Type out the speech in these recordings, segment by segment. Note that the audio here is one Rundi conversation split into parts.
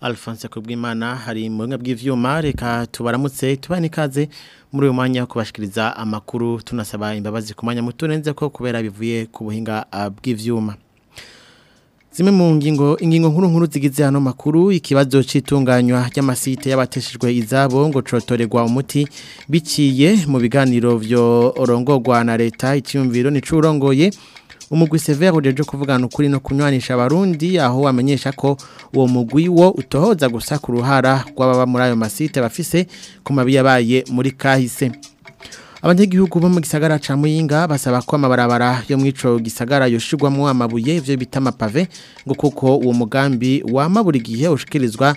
Alphonse Kubwimana hari mbonga bw'ivyuma reka tubaramutse tubane ikaze muri uyu mwanya kubashikiriza amakuru tunasaba imbabazi kumanya mutunenze ko kubera bivuye ku buhinga ah, bw'ivyuma Zimwe mu ngingo ingingo nkuru nkuru zigize hano makuru ikibazo citunganywa cy’amasite y'abateshejwe izabo ngo cotorerwa umuti biciye mu biganiro byo orongogwa na leta icyumviro nicurongoye umugwi severe ujeje kuvugana ukuri no kunywanisha abarundi aho amenyesha ko uwo mugwi wo utohoza gusa ku ruhara rw'ababa muri ayo masite bafise ku mabi yabaye muri kahise abanyagihugu bo mu gisagara ca Muyinga basaba ko amabarabara yo mwico gisagara yoshirwamwo amabuye ivyo bita amapave ngo kuko uwo mugambi wama buri gihe ushikirizwa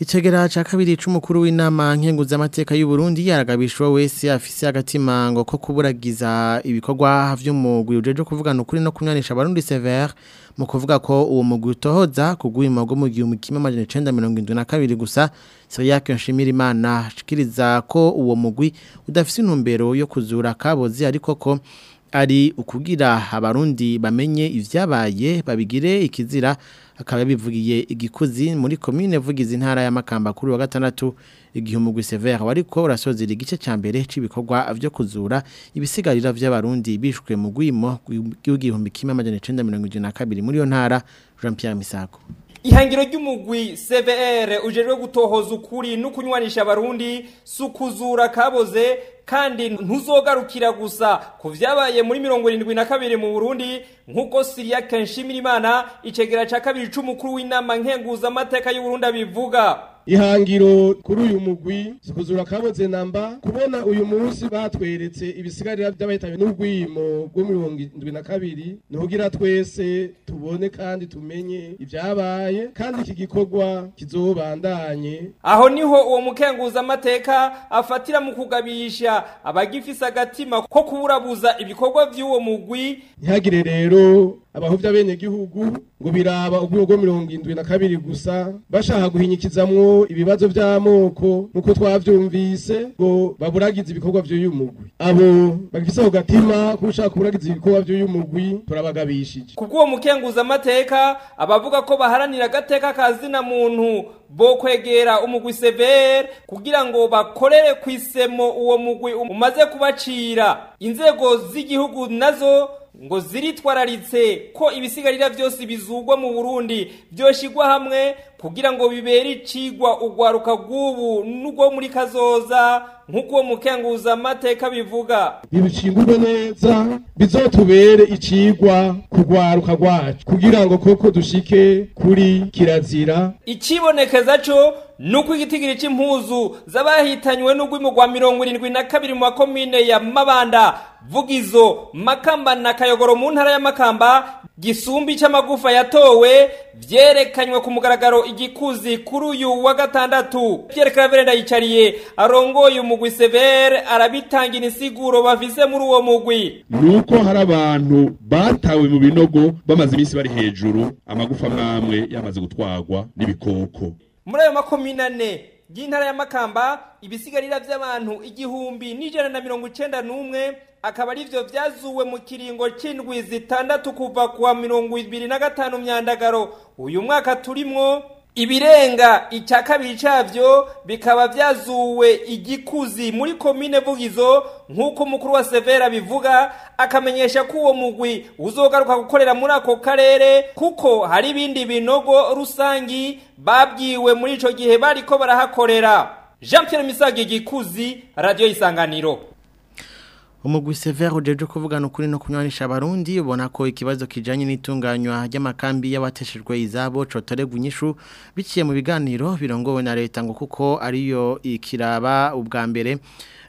Itegera cha kabiri c'umukuru w'inama nkenguza amateka y'u Burundi yaragabishwa wese afise agatimango ko kuburagiza ibikorwa vy'umugwi ujeje kuvugana ukuri no kunyanisha Barundi Sever mu kuvuga ko uwo mugwi utohoza kugwima go mu gihumbi kimwe amajana 972 gusa Sayake Nshimira Imana shikiriza ko uwo mugwi udafise intumbero yo kuzura kabozi ariko ko ari ukugira abarundi bamenye ivyabaye babigire ikizira akaba bivugiye igikuzi muri commune vugize intara ya Makamba kuri wa gatandatu igihe umugwi Sever wariko urasozira igice cya mbere cibikorwa byo kuzura ibisigarira by’Abarundi bishwe mu gwimo gw'igihumbi kimwe amajana 972 muri yo ntara Jean Pierre Misako. ihangiro ry'umugwi cvr ujejwe gutohoza ukuri no kunywanisha abarundi si ukuzura kaboze kandi ntuzogarukira gusa ku byabaye muri mirongo irindwi na kabiri mu burundi nk'uko siriya kenshi imana icegera cya kabiri cy'umukuru w'inama nkenguzamateka y'uburundi abivuga ihangiro kuri uyu mugwi kuzura kaboze namba kubona uyu munsi batweretse ibisigarira by'abahitanywe n'ubwimo bwo mirongo indwi na kabiri nugira twese tubone kandi tumenye ibyabaye kandi iki gikorwa kizobandanye aho niho uwo mukenguza amateka afatira mu kugabisha abagifise agatima ko kuburabuza ibikorwa by'uwo mugwi ntihagire rero abahuvya bene gihugu ngo biraba ubwego mirongo indwi na kabiri gusa bashaka guhinyikizamwo ibibazo by’amoko nuko twabyumvise ngo baburagiza ibikorwa vy'uyu mugwi abo bagifise ako gatima ko gushaka kuburagiza ibikorwa vy'uyu mugwi turabagabishije kubw'uwo mukenguzamateka abavuga ko baharanira agateka kazina muntu bo kwegera umugwi severe kugira ngo bakorere kw'isemo uwo mugwi umaze kubacira inzego z'igihugu nazo ngo ziritwararitse ko ibisigarira byose bizugwa mu burundi byoshyirwa hamwe kugira ngo bibere icigwa ugwaruka rw'ubu n'ubwo muri kazoza nk'uko mukenguza amateka bivuga bibicingurwe neza bizotubere icigwa kugwaruka rwacu kugira ngo koko dushike kuri kirazira ikibonekeza cyo Nuko uko igitigiri cy'impuzu z'abahitanywe n'ugwimo rwa mirongo irindwi na kabiri mu makomine ya mabanda vugizo makamba na kayogoro mu ntara ya gisumbi cy'amagufa yatowe byerekanywe ku mugaragaro igikuzi kuri uyu wa gatandatu pierre claverenda yicariye arongoye umugwi severe arabitangira insiguro bavize muri uwo mugwi ni uko hari abantu batawe mu binogo bamaze iminsi bari hejuru amagufa amwe yamaze gutwagwa n'ibikoko muri ayo makomine ane y'intara ya makamba ibisigarira by'abantu igihumbi n'ijana na mirongo icyenda n'umwe akaba ari byo byazuwe mu kiringo cy'indwi zitandatu kuva ku wa mirongo ibiri na gatanu myandagaro uyu mwaka turimwo ibirenga icya kabiri cyabyo bikaba byazuwe igikuzi muri komine vugizo nk'uko umukuru wa severa bivuga akamenyesha ko uwo mugwi uzogaruka gukorera muri ako karere kuko hari ibindi binogo rusangi babwiwe muri icyo gihe bariko barahakorera jean Pierre misage igikuzi Radio isanganiro umugwi severe kuvuga kuvugana ukuri no kunywanisha abarundi ubona ko ikibazo kijanye n'itunganywa ry'amakambi y'abateshejwe izabo cotorerwa inyishu biciye mu biganiro birongowe na leta ngo kuko ariyo ikiraba ubwa mbere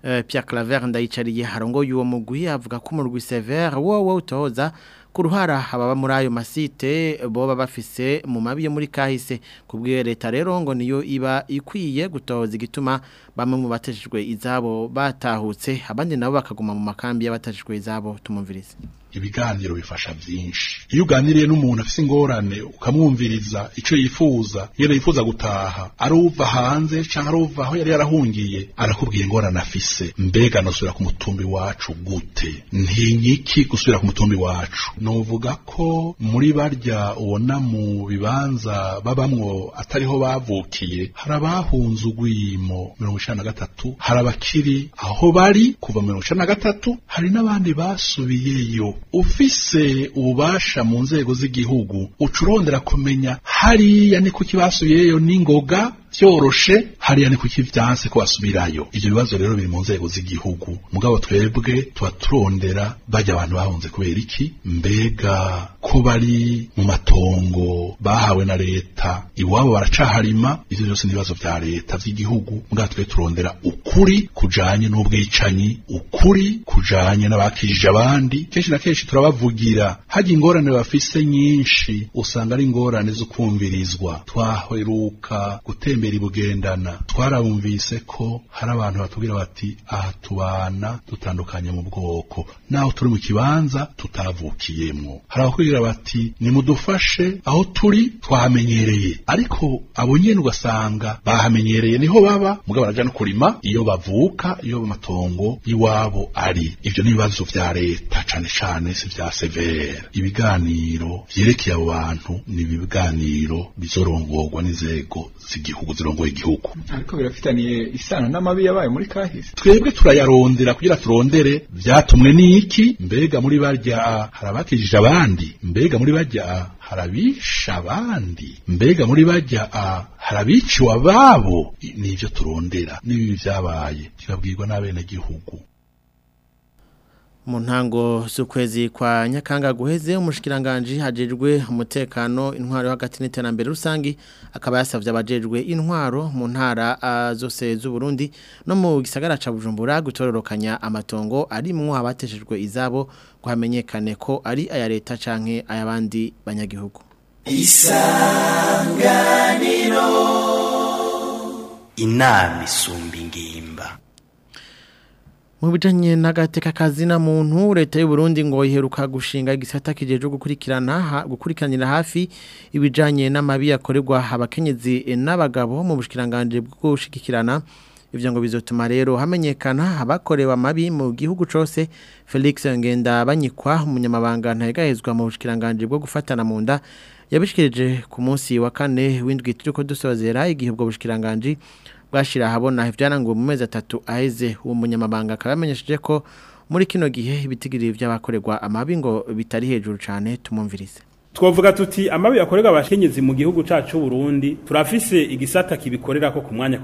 uh, Pierre Claver ndayicariye harongo y'uwo mugwi avuga ko umurwi severe wowe utoza ku ruhara ababa muri ayo masite boba bafise mu mabi yo muri kahise kubwiye leta rero ngo niyo iba ikwiye gutoza igituma bamwe mu bateshejwe izabo batahutse abandi nabo bakaguma mu makambi y'abateshejwe izabo tumumvirize ibiganiro bifasha byinshi iyo uganiriye n'umuntu afise ingorane ukamwumviriza icyo yifuza yene yifuza gutaha ari uva hanze canke ari aho yari yarahungiye arakubwira ingorane afise mbega nosubira ku mutumbi wacu gute ntinyiki gusubira ku mutumbi wacu novuga ko muri barya ubona mu bibanza babamwo atariho bavukiye hari abahunze urwimo mirongo icana na gatatu hari abakiri aho bari kuva mirongo icana na gatatu hari n'abandi basubiyeyo ufise ububasha mu nzego z'igihugu ucurondera kumenya hariya ni kuki basubiyeyo n'ingoga byoroshe hariya ni kuki byanse ko basubirayo ibyo bibazo rero biri mu nzego z'igihugu mugabo twebwe tuba turondera bajya abantu bahunze kubera iki mbega ko bari mu matongo bahawe na leta iwabo baracaharima ibyo byose n'ibibazo bya leta by'igihugu mugabo twe turondera ukuri kujanye n'ubwicanyi ukuri kujanye n'abakijije abandi kenshi na kenshi turabavugira hajya ingorane bafise nyinshi usanga ari ingorane zo kumvirizwa twaheruka gutemba imbere bugendana twarabumvise ko hari abantu batubwira bati aha tubana dutandukanye mu bwoko naho turi mu kibanza tutavukiyemwo hari abakubwira bati nimudufashe aho turi twamenyereye ariko abo nyene ugasanga bahamenyereye niho baba mugabo baraja no kurima iyo bavuka iyo amatongo y'iwabo ari ivyo n'ibibazo bya leta cane cane si vya severe ibiganiro byerekeye abo bantu ni ibiganiro bizorongorwa n'inzego z'igihugu inzego zirongoye ariko birafitaniye isano n'amabi yabaye muri kahise twebwe turayarondera kugira turondere byatumwe n'iki mbega muri barya hari abakijije abandi mbega muri barya hari abandi mbega muri barya hari abiciwe ababo n'ibyo turondera n'ibi byabaye turabwirwa n'abenegihugu mu ntango z'ukwezi kwa nyakanga guheze umushikiranganje hajejwe umutekano intwaro hagati n'iterambere rusangi akaba yasavye abajejwe intwaro mu ntara azose z'u Burundi no mu gisagara ca Bujumbura gutororokanya amatongo arimwo abateshejwe izabo kwamenyekane ko ari aya leta canke ayabandi banyagihugu isanganiro inama isumbingimba mu bijanye n'agateka kazina muntu leta y'u Burundi ngo iheruka gushinga igisata kijeje gukurikirana ha gukurikiranira hafi ibijanye n'amabi yakorerwa abakenyezi n'abagabo mu bushikiranganje bwo gushikirana ivyo ngo bizotuma rero hamenyekana abakorewe mabi mu gihugu cyose Felix Ngenda banyikwa umunyamabanga ntayegahezwa mu bushikiranganje bwo gufatana mu nda yabishikirije ku munsi wa kane w'indwi turiko dusozera igihe ubwo bushikiranganje bwashyira ahabona ibyarangiwe mu mezi atatu aheze uwo munyamabanga akaba yamenyesheje ko muri kino gihe ibitigiri by'abakorerwa amabi ngo bitari hejuru cyane tumumvirize twavuga tuti amabi yakorerwa abashinyezi mu gihugu cacu Burundi turafise igisata kibikorera ko ku mwanya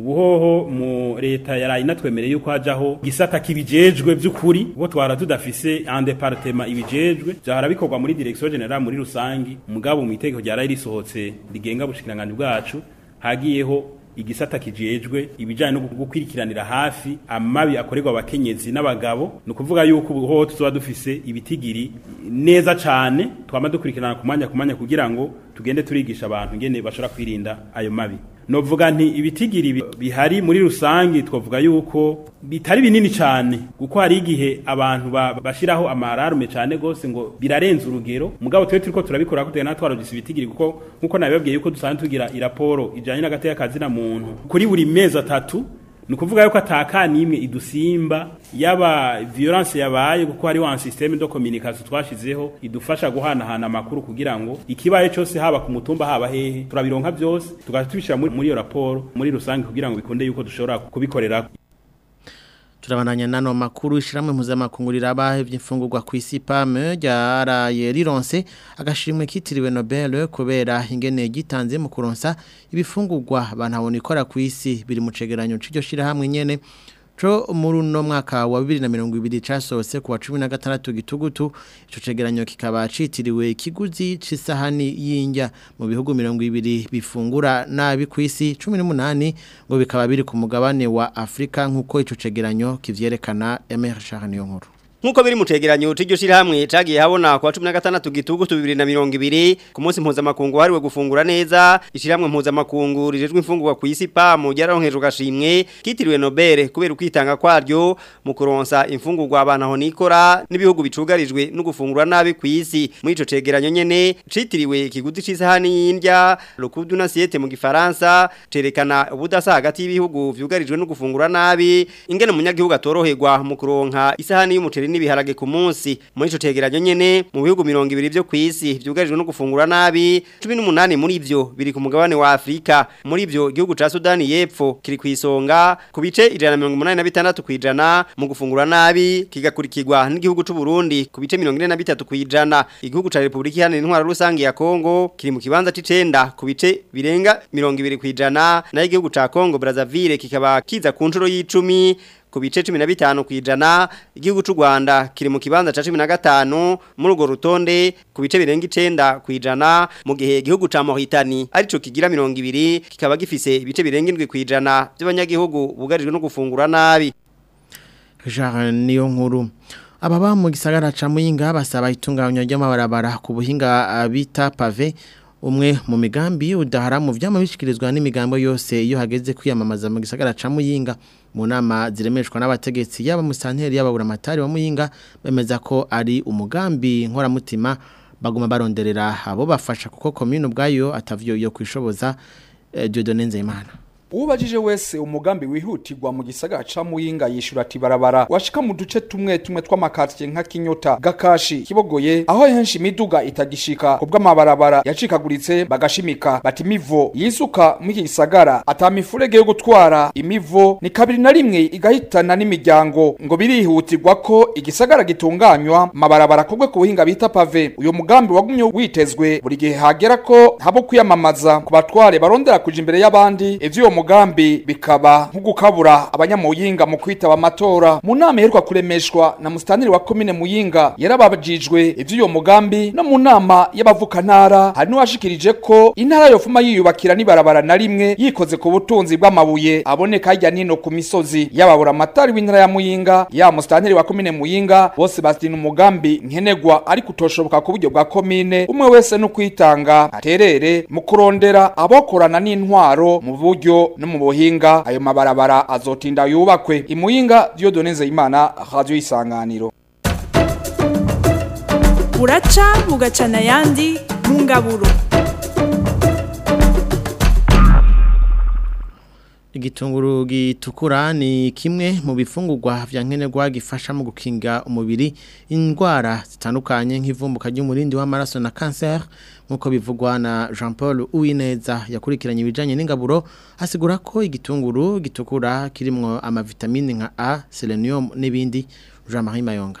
ubuhoho mu leta yaraye natwemereye yuko hajaho igisata kibijejwe by'ukuri bo twara tudafise en département ibijejwe byahara bikorwa muri direction General muri rusange mugabo mu itegeko ryaraye risohotse rigenga bushikiranganje bwacu hagiyeho igisata kijejwe ibijyanye no gukurikiranira hafi amabi akorerwa abakenyezi n'abagabo ni ukuvuga yuko ubu tuzaba dufise ibitigiri neza cyane twaba dukurikirana ku mwanya ku mwanya kugira ngo tugende turigisha abantu ngene bashobora kwirinda ayo mabi novuga nti ibitigiri bihari muri rusange twavuga yuko bitari binini cyane kuko hari igihe abantu bashyiraho amararume cyane gose ngo birarenza urugero mugabo twe turiko turabikora kugira na twarogisa ibitigiri kuko nkuko nabibabwiye yuko dusanzwe tugira iraporo ijyanye n'agati y'akazi na muntu kuri buri mezi atatu ni ukuvuga yuko atakanimwe idusimba yaba violence yabaye kuko hari wa systeme de communication twashizeho idufasha guhanahana amakuru kugira ngo ikibaye cyose haba ku mutumba haba hehe turabironka byose tugatubishira muri iyo raporo muri rusange kugira ngo bikunde yuko dushobora kubikorera turabananya n'ano makuru ishyirahamwe mpuzamakungurira rirabahebye imfungurwa ku isi pame ryaraye rironse agashimwe kitiriwe nobel kubera ingene gitanze mu kuronsa ibifungurwa banabona ikora ku isi biri mu cegeranyo cy'iryo shyirahamwe nyene co muri uno mwaka wa bibiri na mirongo ibiri casohotse ku wa cumi na gatandatu gitugutu ico cegeranyo kikaba citiriwe ikiguzi c'isahani y'indya mu bihugu mirongo ibiri bifungura na ku isi cumi n'umunani ngo bikaba biri ku mugabane wa afurika nk'uko ico cegeranyo kivyerekana shahani yo nkuru nkuko biri mu cegeranyo cy'iryo shirahamwe cagiye habona ku 16 gitugu 2022 ku munsi mpuzamakungu hariwe gufungura neza ishiramwe mpuzamakungu rijejwe imfungurwa ku isi pamu ryararonkejwe gashimwe kitiriwe Nobel kubera kwitanga kwaryo mu kuronsa imfungurwa abantu aho nikora n'ibihugu bicugarijwe no gufungura nabi ku isi muri ico cegeranyo nyene citiriwe ikiguzi c'isahani y'indya le coup d'une mu gifaransa cerekana ubudasa hagati y'ibihugu vyugarijwe no gufungura nabi ingene umunyagihugu atoroherwa mu kuronka isahani y'umuceri n'ibiharage ku munsi muri ico cegeranyo nyene mu bihugu 200 byo kwisi byugarijwe no gufungura nabi 18 muri ivyo biri ku mugabane wa Afrika muri ivyo igihugu ca Sudan y'epfo kiri kwisonga ku bice 186 kwijana mu gufungura nabi kigakurikirwa n'igihugu c'u Burundi ku bice 43 kwijana igihugu ca Republika Iharanira Intwaro Rusange ya Kongo kiri mu kibanza c'icenda kubice bice birenga 200 kwijana na igihugu ca Kongo Brazzaville kikaba kiza ku nshuro y'icumi ku bice bitanu kwijana igihugu cy'u Rwanda kiri mu kibanza ca 15 muri ugo rutonde ku bice birenga 9 kwijana mu gihe igihugu ca Mauritania arico kigira 20 kikaba gifise ibice birenga 7 kwijana by'abanyagihugu bugarijwe no gufungura nabi Jean niyo nkuru ababa mu gisagara ca Muyinga basaba itunganywa ry'amabarabara ku buhinga ah, bita pave umwe mu migambi y'udaharamu byamabishyikirizwa n'imigambo yose iyo hageze kwiyamamaza mu gisagara ca muyinga mu nama ziremeshwa n'abategetsi yaba musanteri yaba buramatari wa muyinga bemeza ko ari umugambi nkoramutima baguma baronderera abo bafasha kuko commune ubwayo atavyo yo kwishoboza eh, Dieudonne Nzeyimana ubajije wese umugambi wihutirwa mu gisagara ca muyinga yishura ati barabara washika mu duce tumwe tumwe tw'amakatiye nka kinyota gakashi kibogoye aho henshi imiduga itagishika kubwo yacikaguritse bagashimika bati imivo yisuka mu iki gisagara ata mifurege yo gutwara imivo ni kabiri na rimwe igahitana n'imiryango ngo birihutirwa ko igisagara gitunganywa mabarabara kogwe ku buhinga bita pave uyu mugambi wagumye witezwe buri gihe hagera ko habo kwiyamamaza ku batware barondera kuja imbere y'abandi ivyo mugambi bikaba nk'ugukabura abanyamuyinga mu kwitaba amatora mu nama iheruka kuremeshwa na mustaniri wa komine muyinga yarababajijwe ivy'uyo mugambi no mu nama y'abavukantara hari n'uwashikirije ko intara yofuma yiyubakira n'ibarabara na rimwe yikoze ku butunzi bw'amabuye aboneka hirya nino ku misozi yababura amatari w'intara ya muyinga ya mustaniri wa komine muyinga bose basidina umugambi nkenegwa ariko utoshoboka ku buryo bwa komine umwe wese no kwitanga aterere mu kurondera abokorana n'intwaro mu buryo no mu buhinga ayo mabarabara azotinda yubakwe imuyinga Dieudonne Nzeyimana radio isanganiro Uraca bugacana yandi mu igitunguru gitukura ni kimwe mu bifungurwa bya nkenerwa gifasha mu gukinga umubiri indwara zitandukanye nk'ivumbuka ry'umurindi w'amaraso na cancer nk'uko bivugwa na jean paul uwineza yakurikiranye ibijyanye n'ingaburo asigura ko igitunguru gitukura kirimo amavitamini nka a selenium n'ibindi jean marie mayonga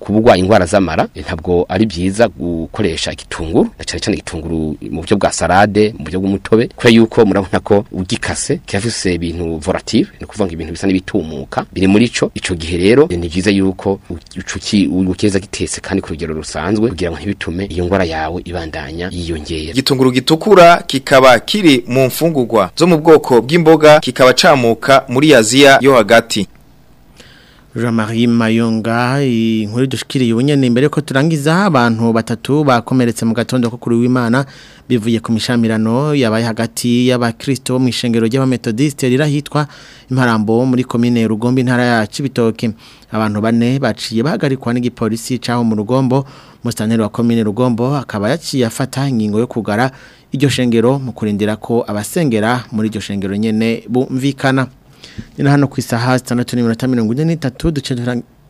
urwaye indwara z'amara ntabwo ari byiza gukoresha igitunguru na cyane cyane igitunguru mu buryo bwa salade mu buryo bw'umutobe kubera yuko murabona ko ugikase kirafise ibintu volatile ni ukuvuga ngo ibintu bisa n'ibitumuka biri muri cyo icyo gihe rero ni byiza yuko ucukeza gitetse kandi ku rugero rusanzwe kugira ngo ntibitume iyo ndwara yawe ibandanya yiyongera igitunguru gitukura kikaba kiri mu mfungurwa zo mu bwoko bw'imboga kikaba camuka muri Aziya yo hagati Jean-Marie Mayonga inkuru dushikiriye ubunyene mbere ko turangiza abantu batatu bakomeretse mu gatondo ko kuri w'Imana bivuye ku mishamirano yabaye hagati y'abakristo mu ishengero ry'abametodiste rirahitwa imparambo muri commune Rugombi intara ya Cibitoke abantu bane baciye bahagarikwa n'igipolisi caho mu Rugombo mustaneri wa commune Rugombo akaba yaciye afata ingingo yo kugara iryo shengero mu kurindira ko abasengera muri iryo shengero nyene bumvikana ni hano ku isaha zitandatu n'iminota mirongo ine n'itatu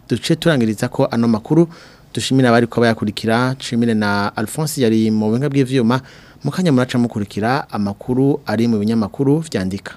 duce turangiriza ko ano makuru dushimire abari kuba bayakurikira nshimire na alphonse yari mu buhinga bw'ibyuma mu kanya muraca mukurikira amakuru ari mu binyamakuru byandika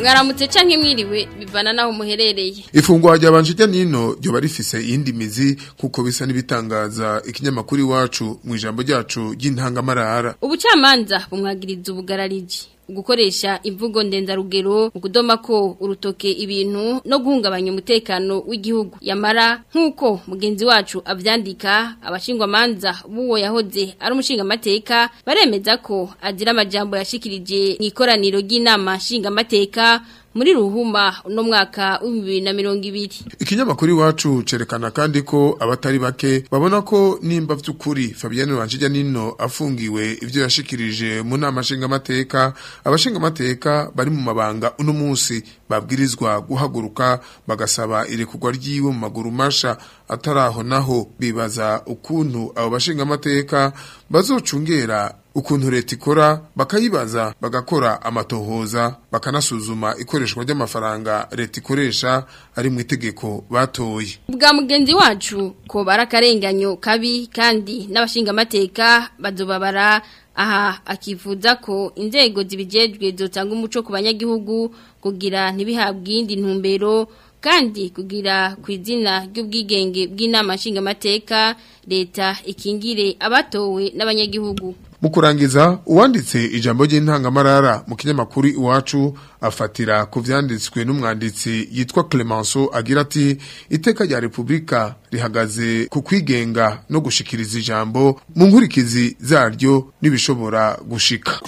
mwaramutse canke mwiriwe bivana naho muherereye ifungwa ryabanje rya nino ryoba rifise iyindi mizi kuko bisa n'ibitangaza ikinyamakuru iwacu mu ijambo ryacu ry'intangamarara ubucamanza bumwagiriza ubugarariji gukoresha imvugo ndendarugero mu kudoma ko urutoke ibintu no guhungabanya umutekano w'igihugu yamara nk'uko mugenzi wacu abyandika abashingwamanza b'uwo yahoze ari umushingamateka baremeza ko agira amajyambere yashikirije mu ikoraniro ry'inama nshingamateka muri ruhuma uno mwaka w'ibihumbi na mirongo ibiri ikinyamakuru iwacu cerekana kandi ko abatari bake babona ko nimba by'ukuri fabiyani wanjijya nino afungiwe ibyo yashikirije mu nama nshingamateka abashingamateka bari mu mabanga uno munsi babwirizwa guhaguruka bagasaba irekugwa ry'iwe mu maguru masha ataraho naho bibaza ukuntu abo bashingamateka bazocungera ukuntu leta ikora bakayibaza bagakora amatohoza bakanasuzuma ikoreshwa ry'amafaranga leta ikoresha ari mu itegeko batoye bwa mugenzi wacu ko barakarenganyo kabi kandi n'abashingamateka badubabara aha akivuza ko inzego zibijejwe zotanga umuco ku banyagihugu kugira ntibihabwe indi ntumbero kandi kugira ku izina ry'ubwigenge bw'inama nshingamateka leta ikingire abatowe n'abanyagihugu mu kurangiza uwanditse ijambo ry'intangamarara mu kinyamakuru iwacu afatira ku byanditswe n'umwanditsi yitwa Clemenceau agira ati iteka rya repubulika rihagaze kukwigenga no gushikiriza ijambo mu nkurikizi zaryo n'ibishobora gushika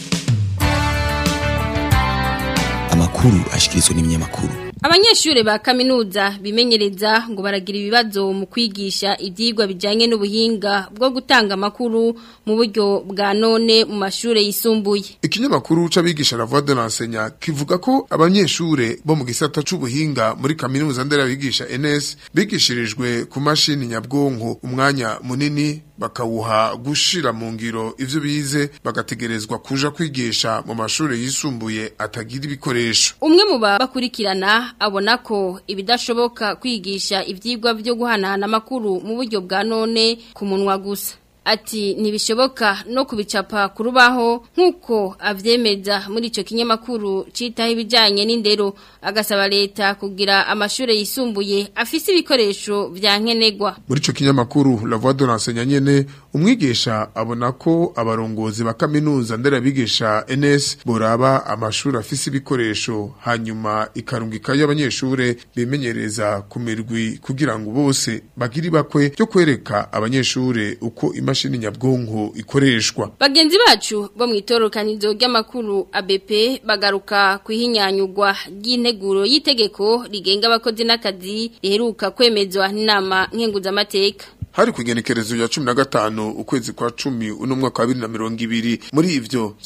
amakuru ashyikirizwa n’iminyamakuru Abanyeshuri ba kaminuza bimenyereza ngo baragira ibibazo mu kwigisha ibyigwa bijyanye n'ubuhinga bwo gutanga amakuru mu buryo bwa none mu mashuri yisumbuye. Ikinyamakuru c'abigisha la voix de l'enseignant kivuga ko abanyeshuri bo mu gisata c'ubuhinga muri kaminuza nderabigisha NS bigishirijwe ku mashini nyabwonko umwanya munini bakawuha gushira mu ngiro ivyo bize bagategerezwa kuja kwigisha mu mashuri yisumbuye atagira ibikoresho. Umwe mu bakurikirana abona ko ibidashoboka kwigisha ibyigwa byo guhanahana amakuru mu buryo bwa none ku munwa gusa ati “Nibishoboka no kubicapa ku rubaho nk'uko abyemeza muri icyo kinyamakuru cyitaho ibijyanye n'indero agasaba leta kugira amashuri yisumbuye afise ibikoresho bya nkenegwa muri icyo kinyamakuru la voix de l'enseignant nyene umwigisha abona ko abarongozi ba kaminuza nderabigisha NS boraba amashuri afise ibikoresho hanyuma ikarungika y'abanyeshure bimenyereza ku mirwi kugira ngo bose bagiri bakwe cyo kwereka abanyeshure uko imashini nyabwonko ikoreshwa bagenzi bacu bo mwitorokanizo ry'amakuru ABP bagaruka kuhinyanyugwa ry'integuro y'itegeko rigenga abakozi n'akazi riheruka kwemezwa n'inama nkenguzamateka hari ku igenekerezo rya cumi na gatanu ukwezi kwa cumi uno mwaka wa bibiri na mirongo ibiri muri ivyo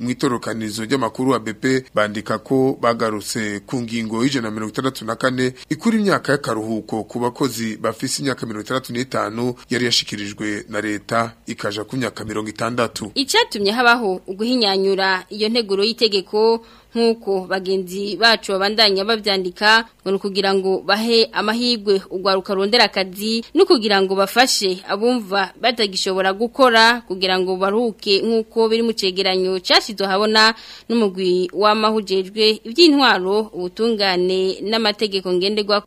mu itorokanizo ry'amakuru wa BP bandika ko bagaruse ku ngingo ije na mirongo itandatu na kane ikura imyaka y'akaruhuko ku bakozi bafise imyaka mirongo itandatu yari yashikirijwe na leta ikaja ku myaka mirongo itandatu icatumye habaho uguhinyanyura iyo nteguro y'itegeko nk'uko bagenzi bacu babandanya babyandika ngo ni ngo bahe amahirwe urwaruka rondera akazi no kugira ngo bafashe abumva batagishobora gukora kugira ngo baruhuke nk'uko biri mu cyegeranyo cyashyizwe habona n'umugwi w'amahugejwe iby'intwaro ubutungane n'amategeko ngenderwaho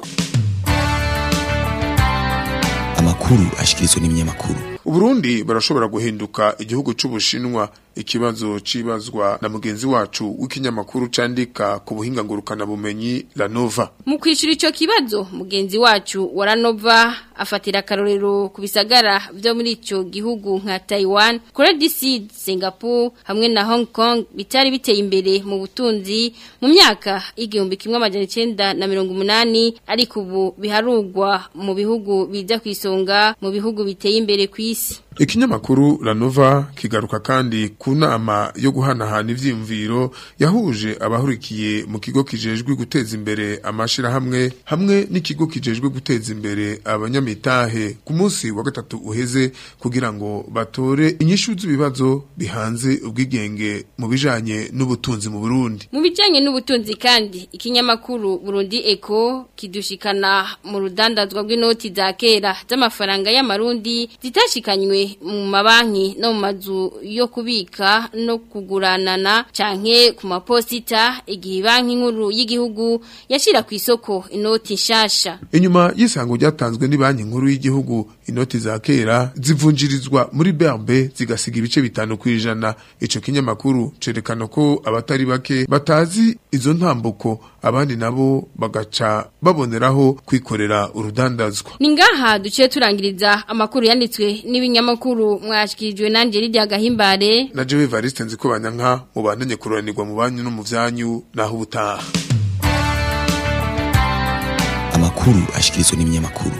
amakuru ashyikirizwa n'ibinyamakuru Uburundi barashobora guhinduka igihugu c'Ubushinwa ikibazo cibazwa na mugenzi wacu w'ikinyamakuru candika ku buhinga ngurukana bumenyi Lanova mu kwishura ico kibazo mugenzi wacu wa Lanova afatira akarorero ku bisagara vyo muri ico gihugu nka Taiwan Korea du Sud Singapore hamwe na Hong Kong bitari biteye imbere mu butunzi mu myaka igihumbi kimwe amajana icenda na mirongo umunani ariko ubu biharugwa mu bihugu bija kwisonga mu bihugu biteye imbere ku isi Peace. ikinyamakuru lanova kigaruka kandi ku nama yo guhanahana ivyimviro yahuje abahurikiye mu kigo kijejwe guteza imbere amashira hamwe hamwe n'ikigo kijejwe guteza imbere abanyamitahe ku munsi wa gatatu uheze kugira ngo batore inyishu z'ibibazo bihanze ubwigenge mu bijanye n'ubutunzi mu Burundi mu bijanye n'ubutunzi kandi ikinyamakuru Burundi Eco kidushikana mu rudandazwa rw'inoti za kera z'amafaranga y'amarundi zitashikanywe mu mabanki no mu mazu yo kubika no kuguranana canke ku maposita igihe banki nkuru y'igihugu yashira ku isoko inoti nshasha inyuma y'isango ryatanzwe ni banki nkuru y'igihugu inoti za kera zivunjirizwa muri berbe zigasiga ibice bitanu ku ijana ico kinyamakuru cerekana ko abatari bake batazi izo ntambuko abandi nabo bagaca baboneraho kwikorera urudandazwa ni ngaha duciye turangiriza amakuru yanditswe n'ibinyamakuru mwashikirijwe nanjye rirya gahimbare na jewe variste nzi nka banyanka mubandanye kururanirwa mu banyu no mu vyanyu naho ubutaha amakuru ashikirizwa n'ibinyamakuru